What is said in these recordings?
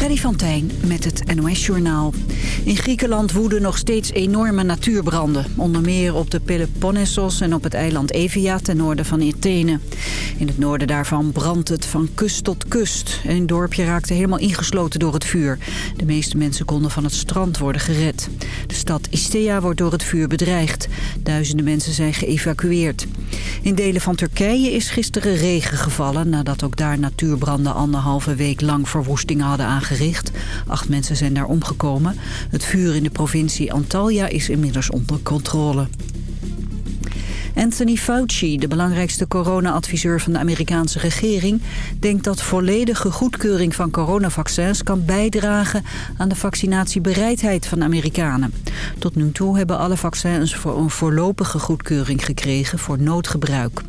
Freddy van Tijn met het NOS-journaal. In Griekenland woeden nog steeds enorme natuurbranden. Onder meer op de Peloponnesos en op het eiland Evia ten noorden van Athene. In het noorden daarvan brandt het van kust tot kust. Een dorpje raakte helemaal ingesloten door het vuur. De meeste mensen konden van het strand worden gered. De stad Istea wordt door het vuur bedreigd. Duizenden mensen zijn geëvacueerd. In delen van Turkije is gisteren regen gevallen... nadat ook daar natuurbranden anderhalve week lang verwoestingen hadden Acht mensen zijn daar omgekomen. Het vuur in de provincie Antalya is inmiddels onder controle. Anthony Fauci, de belangrijkste corona-adviseur van de Amerikaanse regering... denkt dat volledige goedkeuring van coronavaccins kan bijdragen aan de vaccinatiebereidheid van Amerikanen. Tot nu toe hebben alle vaccins voor een voorlopige goedkeuring gekregen voor noodgebruik.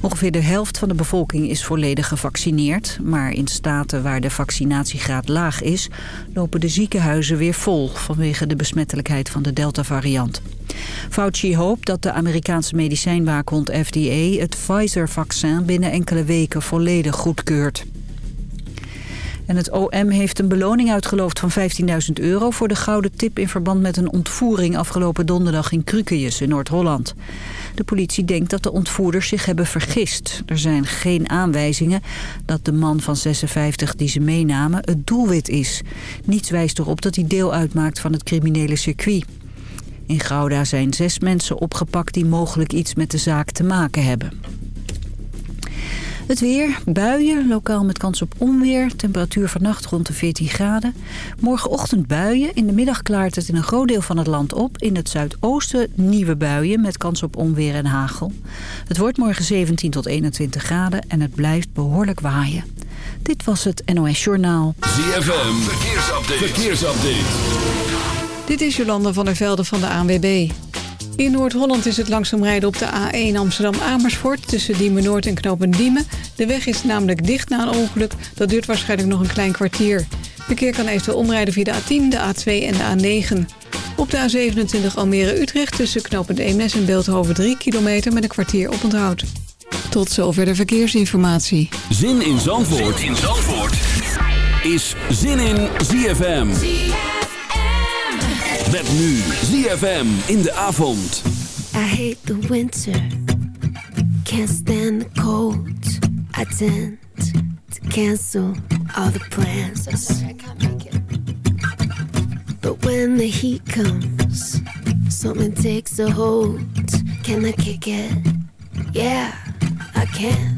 Ongeveer de helft van de bevolking is volledig gevaccineerd. Maar in staten waar de vaccinatiegraad laag is... lopen de ziekenhuizen weer vol vanwege de besmettelijkheid van de Delta-variant. Fauci hoopt dat de Amerikaanse medicijnwaakhond FDA het Pfizer-vaccin binnen enkele weken volledig goedkeurt. En het OM heeft een beloning uitgeloofd van 15.000 euro... voor de gouden tip in verband met een ontvoering afgelopen donderdag in Krukejes in Noord-Holland. De politie denkt dat de ontvoerders zich hebben vergist. Er zijn geen aanwijzingen dat de man van 56 die ze meenamen het doelwit is. Niets wijst erop dat hij deel uitmaakt van het criminele circuit. In Gouda zijn zes mensen opgepakt die mogelijk iets met de zaak te maken hebben. Het weer, buien, lokaal met kans op onweer. Temperatuur vannacht rond de 14 graden. Morgenochtend buien. In de middag klaart het in een groot deel van het land op. In het zuidoosten nieuwe buien met kans op onweer en hagel. Het wordt morgen 17 tot 21 graden en het blijft behoorlijk waaien. Dit was het NOS Journaal. ZFM, verkeersupdate. verkeersupdate. Dit is Jolanda van der Velde van de ANWB. In Noord-Holland is het langzaam rijden op de A1 Amsterdam-Amersfoort... tussen Diemen Noord en Knopen Diemen. De weg is namelijk dicht na een ongeluk. Dat duurt waarschijnlijk nog een klein kwartier. Verkeer kan eventueel omrijden via de A10, de A2 en de A9. Op de A27 Almere-Utrecht tussen Knopen Eemnes en Beeldhoven 3 kilometer... met een kwartier op onthoud. Tot zover de verkeersinformatie. Zin in Zandvoort, zin in Zandvoort. is Zin in ZFM. Met nu ZFM in de avond. I hate the winter. Can't stand the cold. I tend to cancel all the plans. I can't make it. But when the heat comes, something takes a hold. Can I kick it? Yeah, I can.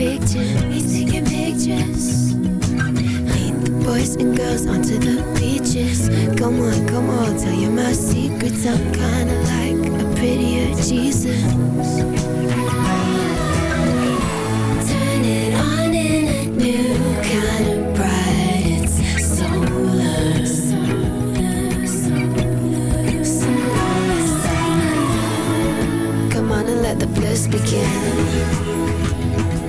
pictures. He's taking pictures. Lead the boys and girls onto the beaches. Come on, come on, tell you my secrets. I'm kinda like a prettier Jesus. Turn it on in a new kind of bright. It's solar. Come on and let the bliss begin.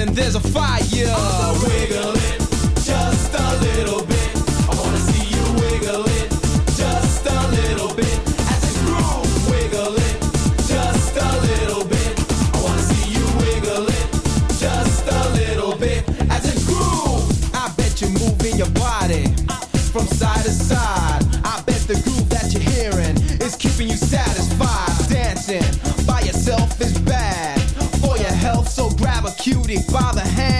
I got a feeling there's a fire. It just a little bit. Cutie by the hand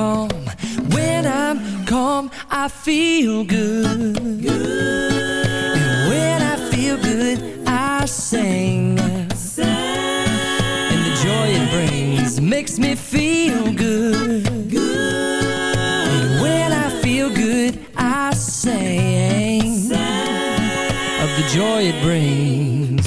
calm. When I'm calm, I feel good. good. And when I feel good, I sing. sing. And the joy it brings makes me feel good. good. And when I feel good, I sing. sing. Of the joy it brings.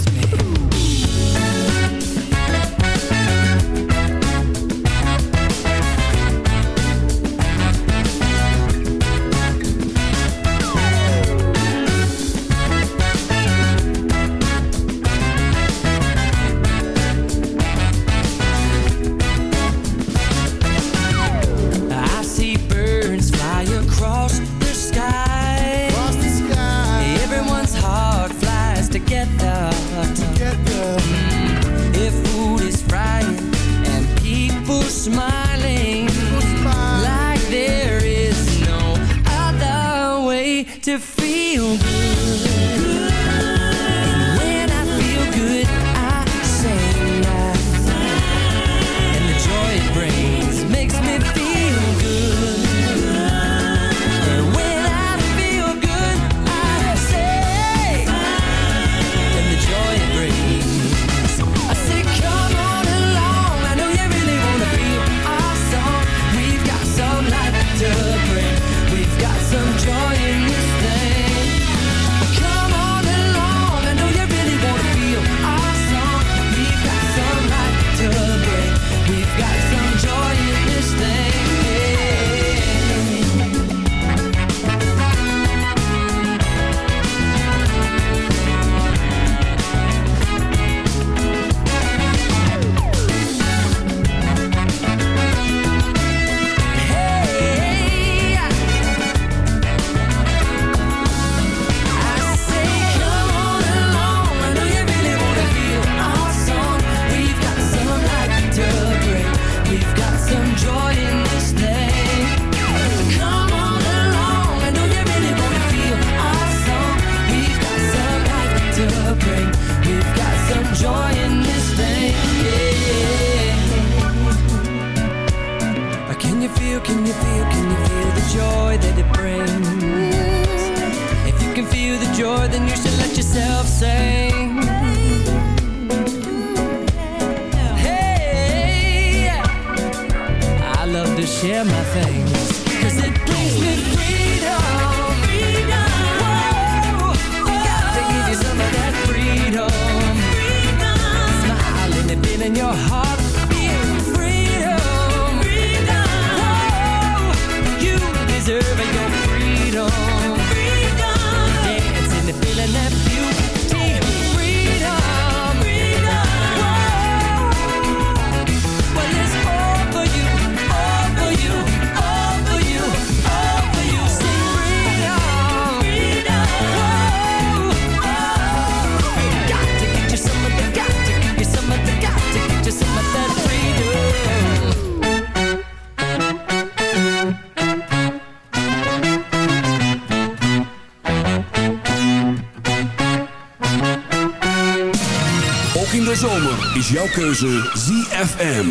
Keuze ZFM.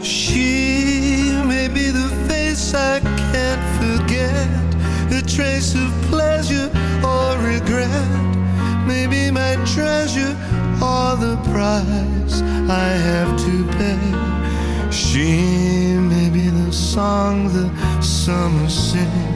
She may be the face I can't forget, a trace of pleasure or regret. Maybe my treasure or the price I have to pay. She may be the song the summer sings,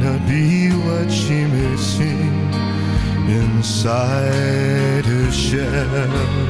Not be what she may seem inside her shell.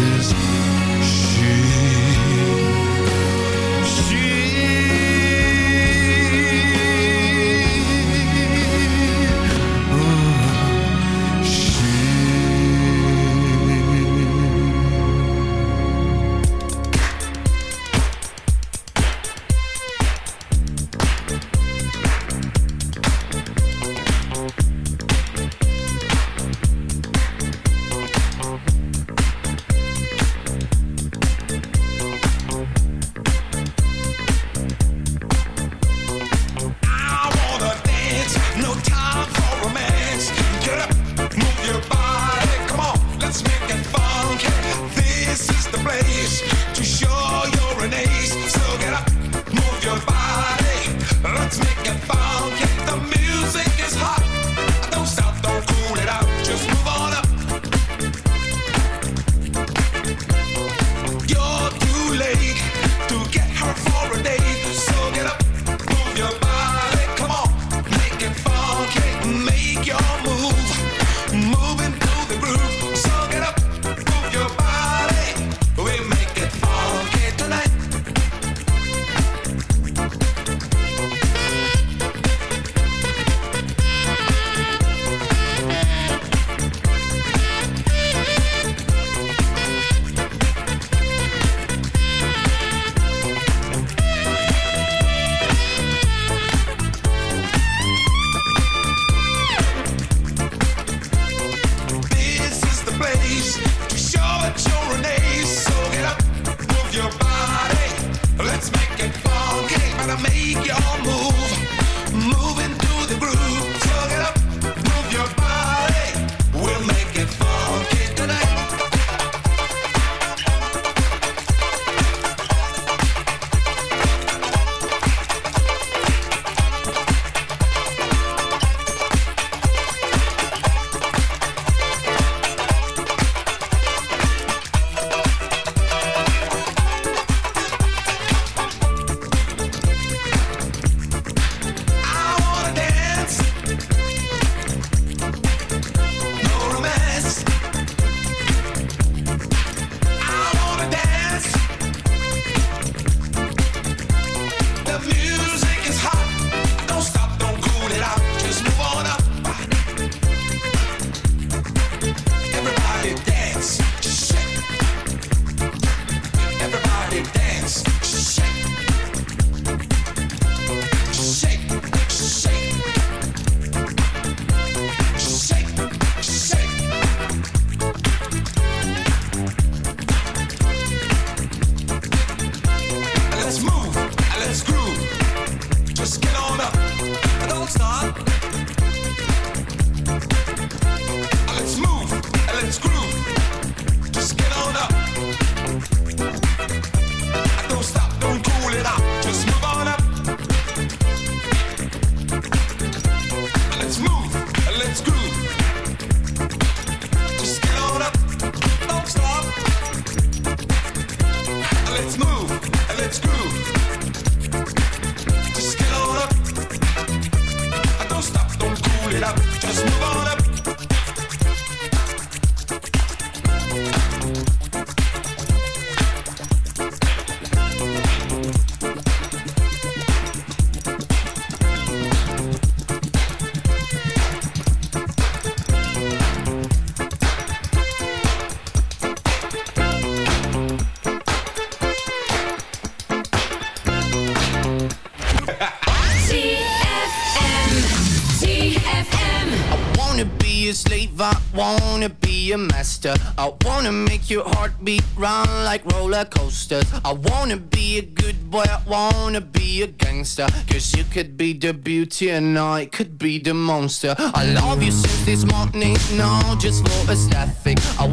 heartbeat run like roller coasters. I wanna be a good boy, I wanna be a gangster. Cause you could be the beauty and I could be the monster. I love you since this morning, no, just for aesthetic. I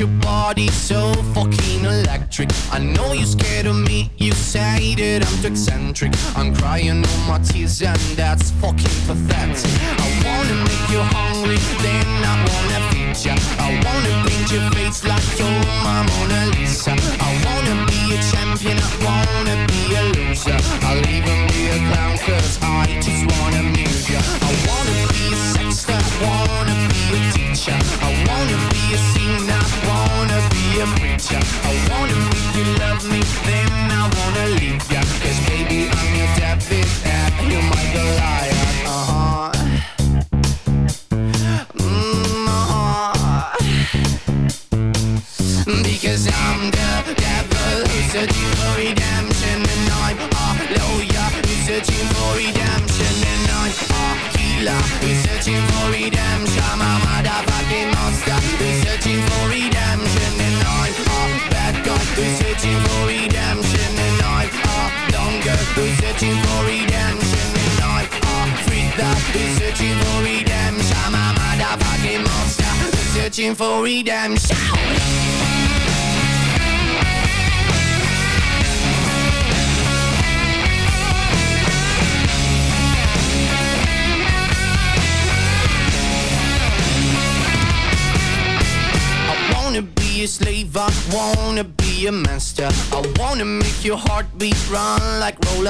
your body so fucking electric. I know you're scared of me, you say that I'm too eccentric. I'm crying all my tears and that's fucking pathetic. I wanna make you hungry, then I wanna feed ya. I wanna paint your face like you're my Mona Lisa. I wanna be a champion, I wanna be a loser. I'll even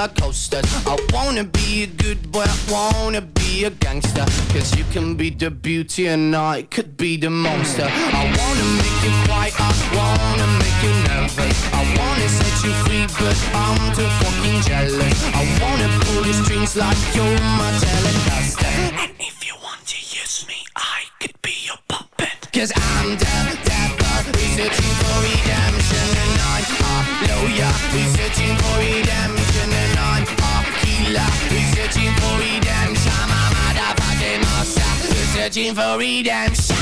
roller coasters. I wanna be a good boy, I wanna be a gangster. Cause you can be the beauty and I could be the monster. I wanna make you quiet, I wanna make you nervous. I wanna set you free, but I'm too fucking jealous. I wanna pull your strings like you're my telecaster. And if you want to use me, I could be your puppet. Cause I'm the devil who's searching for redemption And I'm a lawyer who's searching for redemption who's searching for redemption. A motherfucking monster. Who's searching for redemption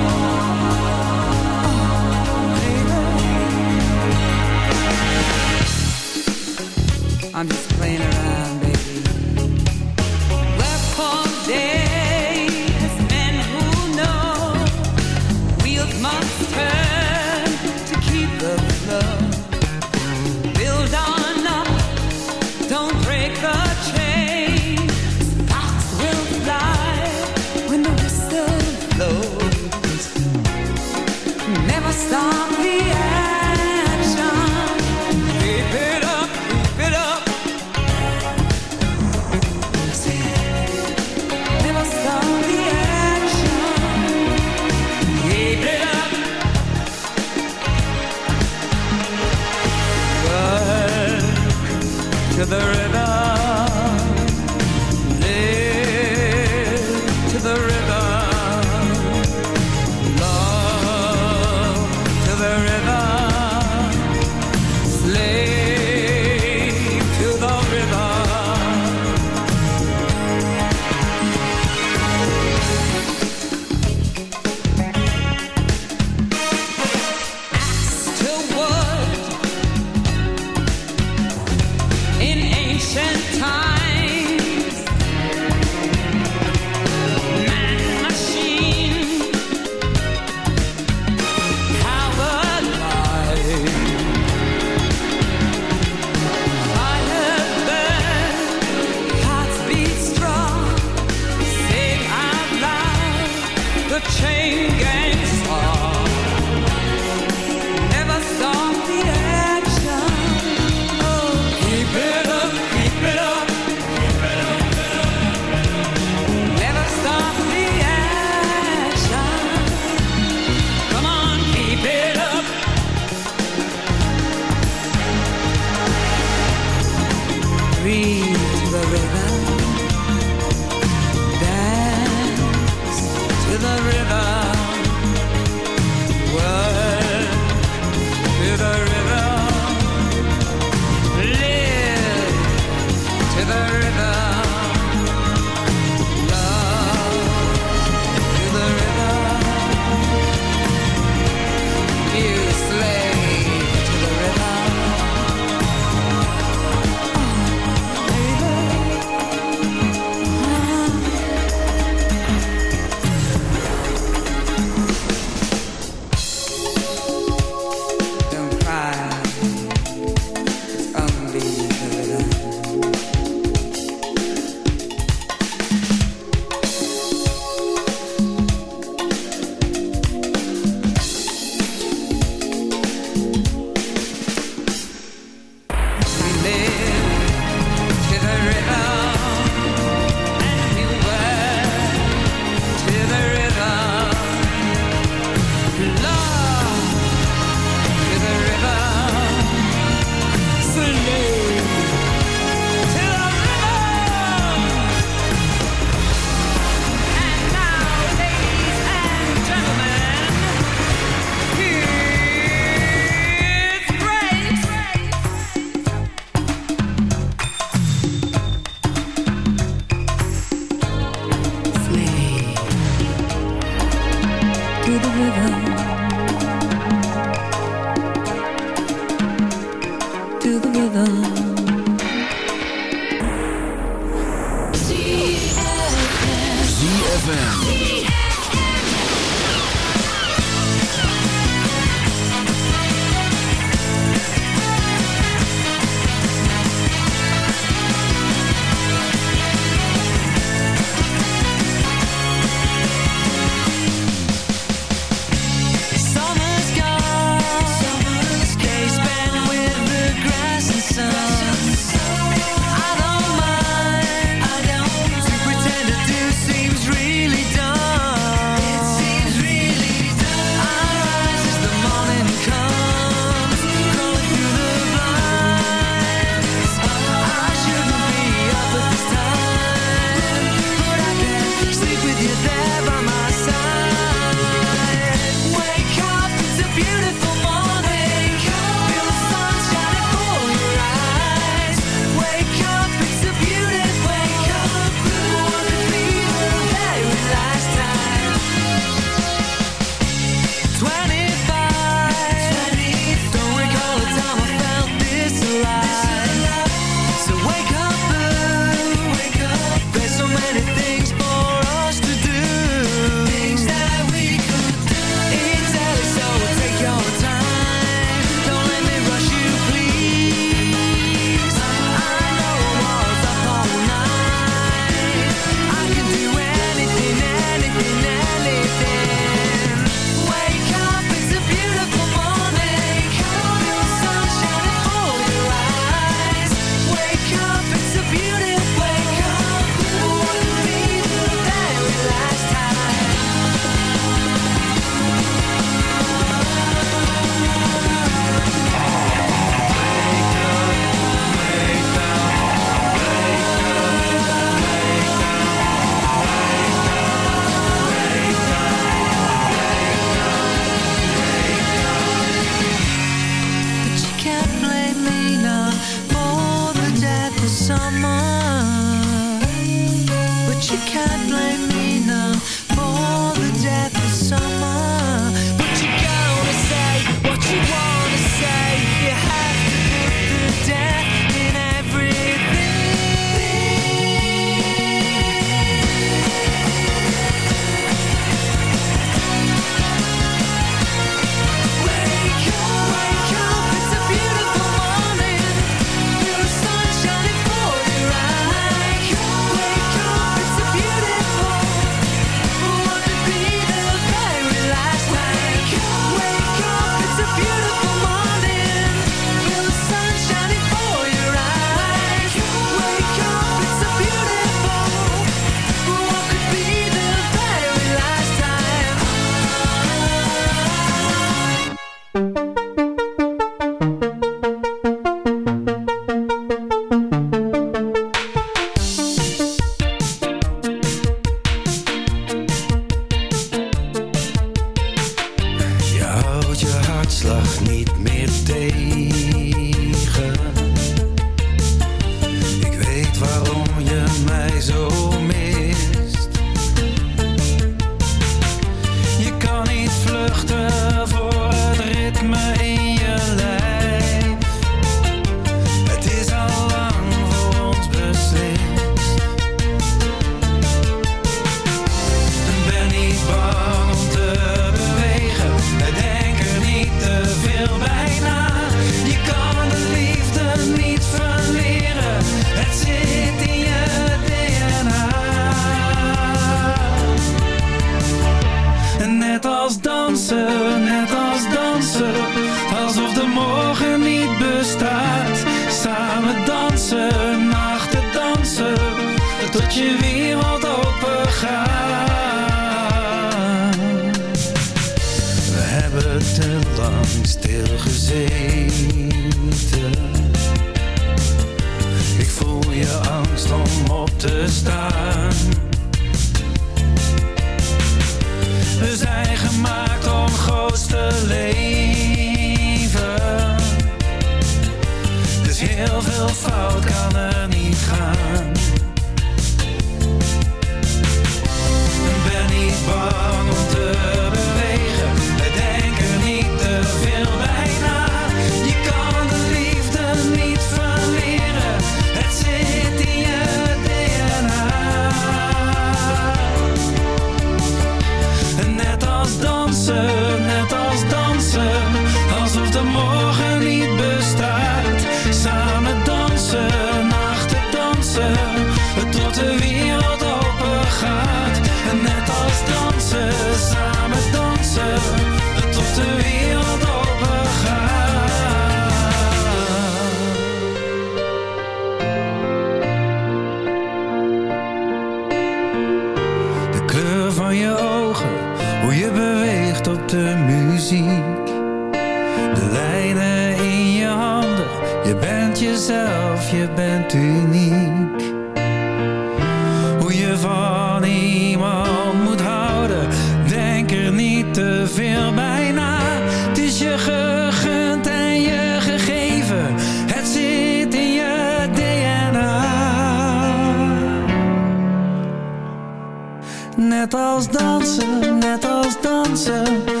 als dansen, net als dansen.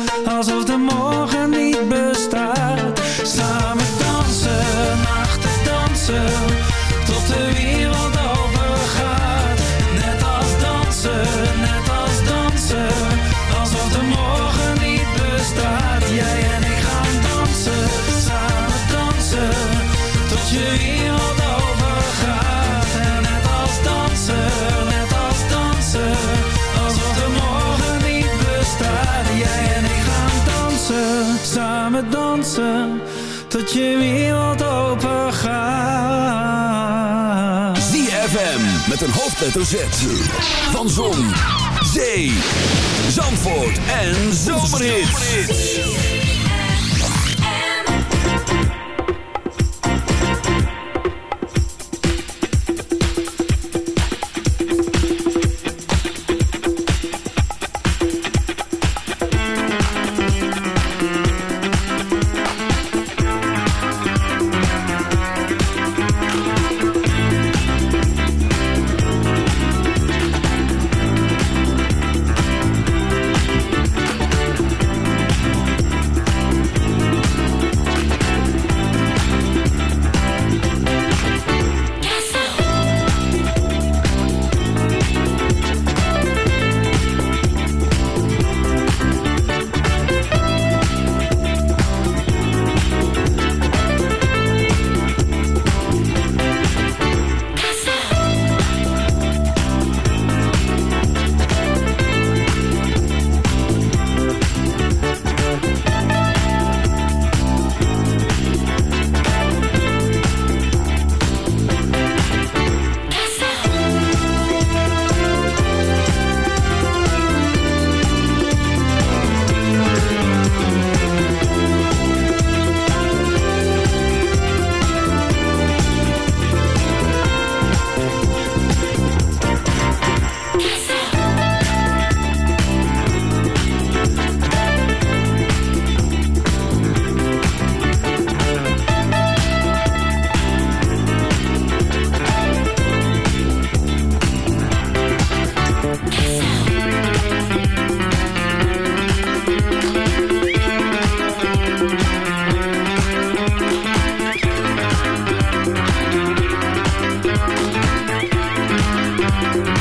tot je wereld open gaat. ZFM met een hoofdletter Z van Zon, Zee, Zandvoort en Zomerhits. Thank you.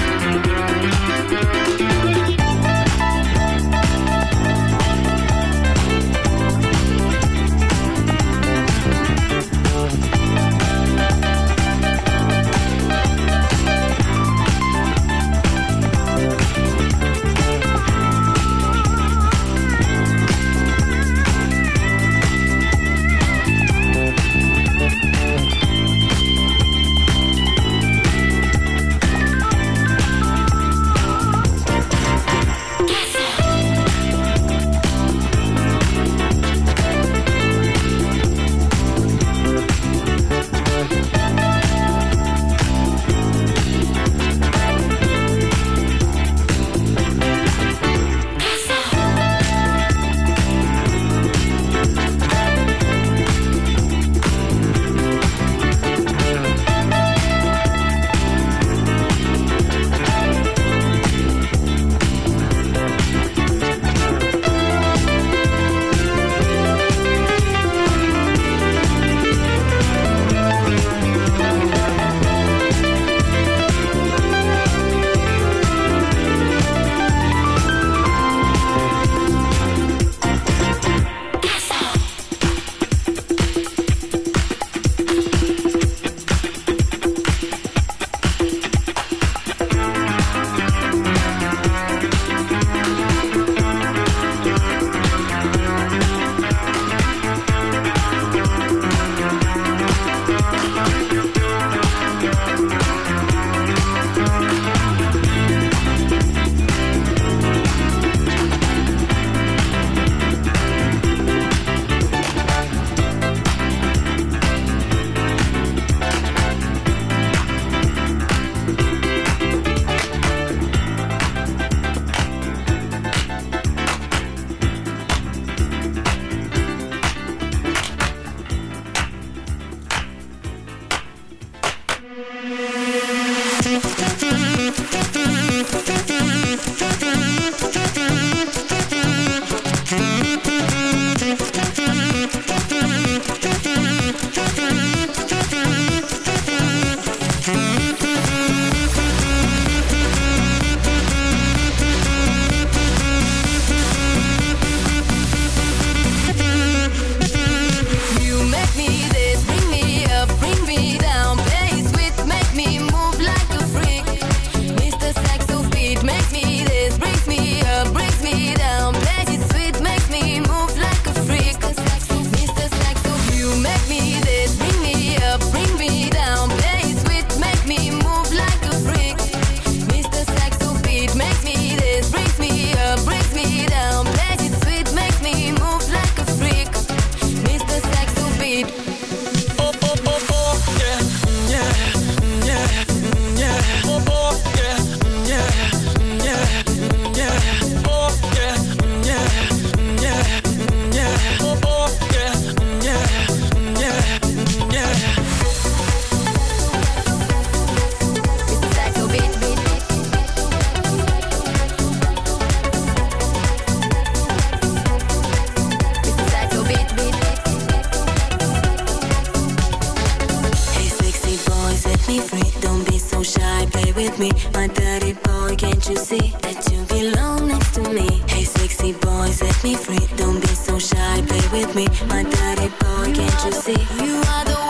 my daddy boy, can't you see that you belong next to me? Hey, sexy boy, let me free. Don't be so shy, play with me, my daddy boy, can't you see? You are the one.